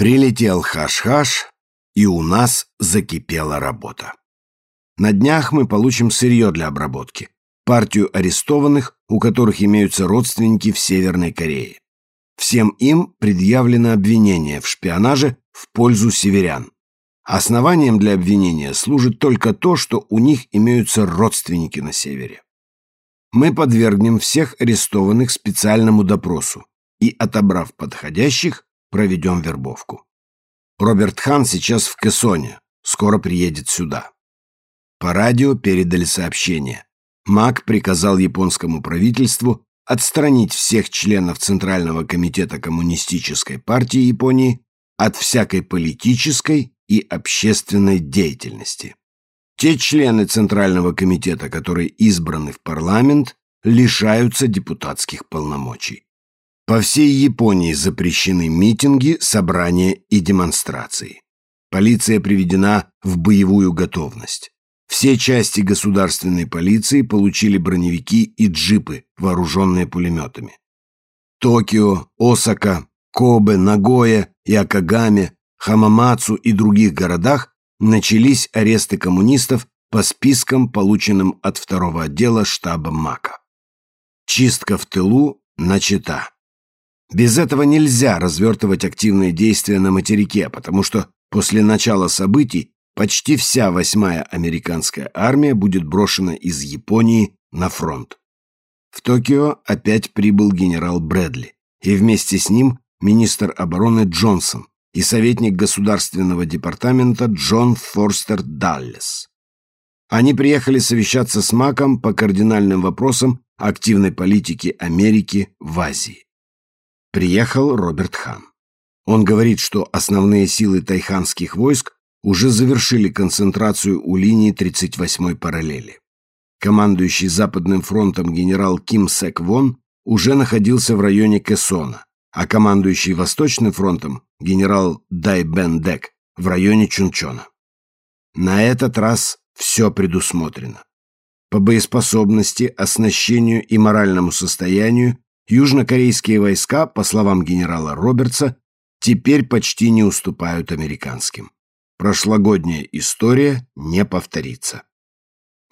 Прилетел хаш-хаш, и у нас закипела работа. На днях мы получим сырье для обработки. Партию арестованных, у которых имеются родственники в Северной Корее. Всем им предъявлено обвинение в шпионаже в пользу северян. Основанием для обвинения служит только то, что у них имеются родственники на севере. Мы подвергнем всех арестованных специальному допросу и, отобрав подходящих, проведем вербовку. Роберт Хан сейчас в Кессоне, скоро приедет сюда. По радио передали сообщение. Мак приказал японскому правительству отстранить всех членов Центрального комитета Коммунистической партии Японии от всякой политической и общественной деятельности. Те члены Центрального комитета, которые избраны в парламент, лишаются депутатских полномочий. По всей Японии запрещены митинги, собрания и демонстрации. Полиция приведена в боевую готовность. Все части государственной полиции получили броневики и джипы, вооруженные пулеметами. Токио, Осака, Кобе, Нагоя, Якогаме, Хамамацу и других городах начались аресты коммунистов по спискам, полученным от второго отдела штаба МАКа. Чистка в тылу начата. Без этого нельзя развертывать активные действия на материке, потому что после начала событий почти вся восьмая американская армия будет брошена из Японии на фронт. В Токио опять прибыл генерал Брэдли, и вместе с ним министр обороны Джонсон и советник государственного департамента Джон Форстер Даллес. Они приехали совещаться с Маком по кардинальным вопросам активной политики Америки в Азии. Приехал Роберт Хан. Он говорит, что основные силы тайханских войск уже завершили концентрацию у линии 38-й параллели. Командующий Западным фронтом генерал Ким Сек Вон уже находился в районе Кессона, а командующий Восточным фронтом генерал Дай Бен Дек в районе Чунчона. На этот раз все предусмотрено. По боеспособности, оснащению и моральному состоянию южнокорейские войска, по словам генерала Робертса, теперь почти не уступают американским. Прошлогодняя история не повторится.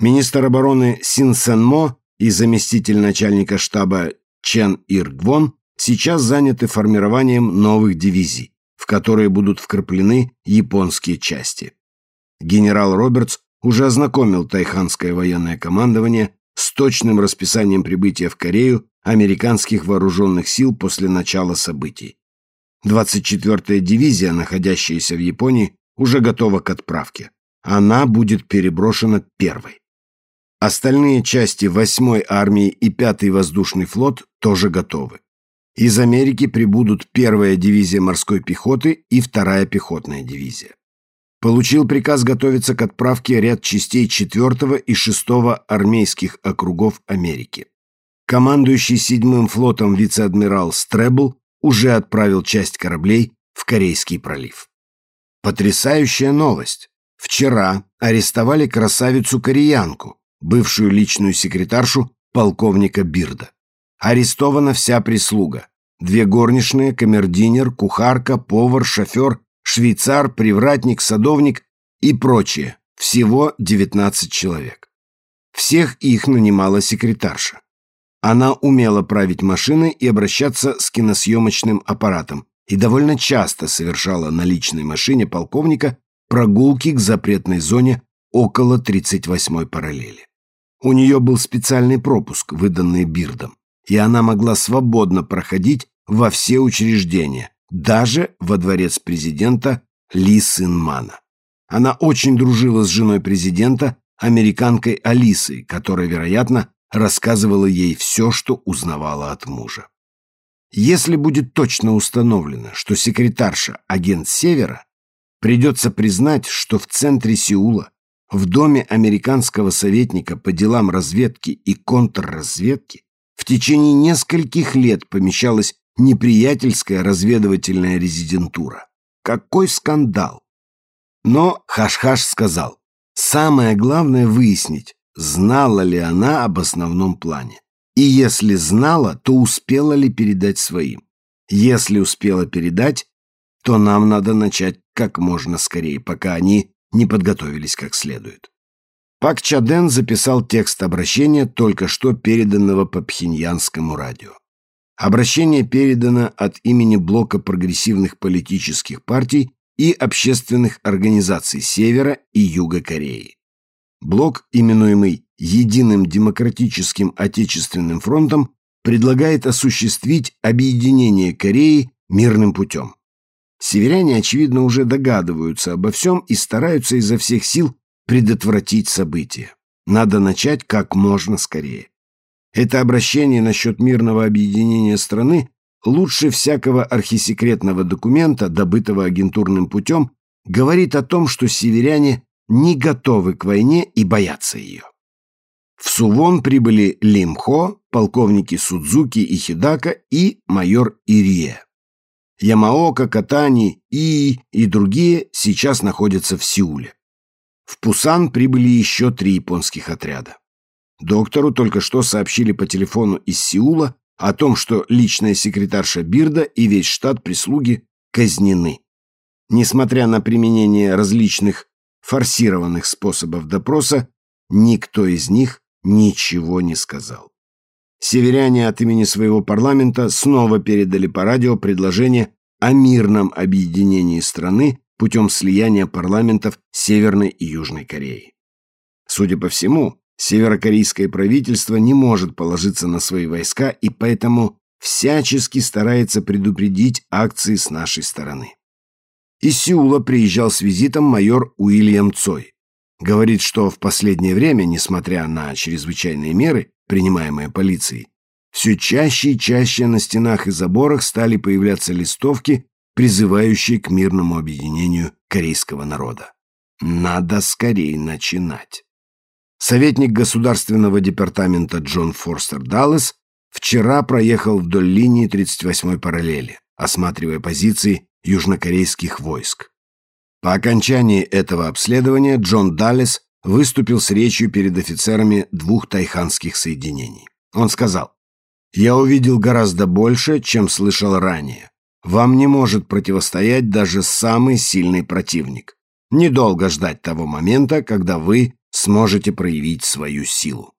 Министр обороны Син Сен Мо и заместитель начальника штаба Чен Ир Гвон сейчас заняты формированием новых дивизий, в которые будут вкраплены японские части. Генерал Робертс уже ознакомил тайханское военное командование с точным расписанием прибытия в Корею американских вооруженных сил после начала событий. 24-я дивизия, находящаяся в Японии, уже готова к отправке. Она будет переброшена первой. Остальные части 8-й армии и 5-й воздушный флот тоже готовы. Из Америки прибудут первая дивизия морской пехоты и вторая пехотная дивизия. Получил приказ готовиться к отправке ряд частей 4 и 6 армейских округов Америки. Командующий 7-м флотом вице-адмирал Стребл уже отправил часть кораблей в Корейский пролив. Потрясающая новость. Вчера арестовали красавицу-кореянку, бывшую личную секретаршу полковника Бирда. Арестована вся прислуга. Две горничные, камердинер, кухарка, повар, шофер, швейцар, привратник, садовник и прочее. Всего 19 человек. Всех их нанимала секретарша. Она умела править машиной и обращаться с киносъемочным аппаратом, и довольно часто совершала на личной машине полковника прогулки к запретной зоне около 38-й параллели. У нее был специальный пропуск, выданный Бирдом, и она могла свободно проходить во все учреждения, даже во дворец президента Ли Сынмана. Она очень дружила с женой президента, американкой Алисой, которая, вероятно, рассказывала ей все, что узнавала от мужа. Если будет точно установлено, что секретарша – агент Севера, придется признать, что в центре Сеула, в доме американского советника по делам разведки и контрразведки, в течение нескольких лет помещалась неприятельская разведывательная резидентура. Какой скандал! Но Хашхаш сказал, самое главное выяснить, знала ли она об основном плане. И если знала, то успела ли передать своим? Если успела передать, то нам надо начать как можно скорее, пока они не подготовились как следует. Пак Чаден записал текст обращения, только что переданного по пхеньянскому радио. Обращение передано от имени блока прогрессивных политических партий и общественных организаций Севера и Юга Кореи. Блок, именуемый Единым демократическим отечественным фронтом, предлагает осуществить объединение Кореи мирным путем. Северяне, очевидно, уже догадываются обо всем и стараются изо всех сил предотвратить события. Надо начать как можно скорее. Это обращение насчет мирного объединения страны лучше всякого архисекретного документа, добытого агентурным путем, говорит о том, что северяне не готовы к войне и боятся ее. В Сувон прибыли Лимхо, полковники Судзуки и Хидака и майор Ирие. Ямаока, Катани, И и другие сейчас находятся в Сеуле. В Пусан прибыли еще три японских отряда. Доктору только что сообщили по телефону из Сеула о том, что личная секретарша Бирда и весь штат прислуги казнены. Несмотря на применение различных форсированных способов допроса, никто из них ничего не сказал. Северяне от имени своего парламента снова передали по радио предложение о мирном объединении страны путем слияния парламентов Северной и Южной Кореи. Судя по всему, северокорейское правительство не может положиться на свои войска и поэтому всячески старается предупредить акции с нашей стороны. Из Сеула приезжал с визитом майор Уильям Цой. Говорит, что в последнее время, несмотря на чрезвычайные меры, принимаемые полицией, все чаще и чаще на стенах и заборах стали появляться листовки, призывающие к мирному объединению корейского народа. Надо скорее начинать. Советник государственного департамента Джон Форстер Даллес вчера проехал вдоль линии 38-й параллели, осматривая позиции южнокорейских войск. По окончании этого обследования Джон Даллес выступил с речью перед офицерами двух тайханских соединений. Он сказал, «Я увидел гораздо больше, чем слышал ранее. Вам не может противостоять даже самый сильный противник. Недолго ждать того момента, когда вы сможете проявить свою силу».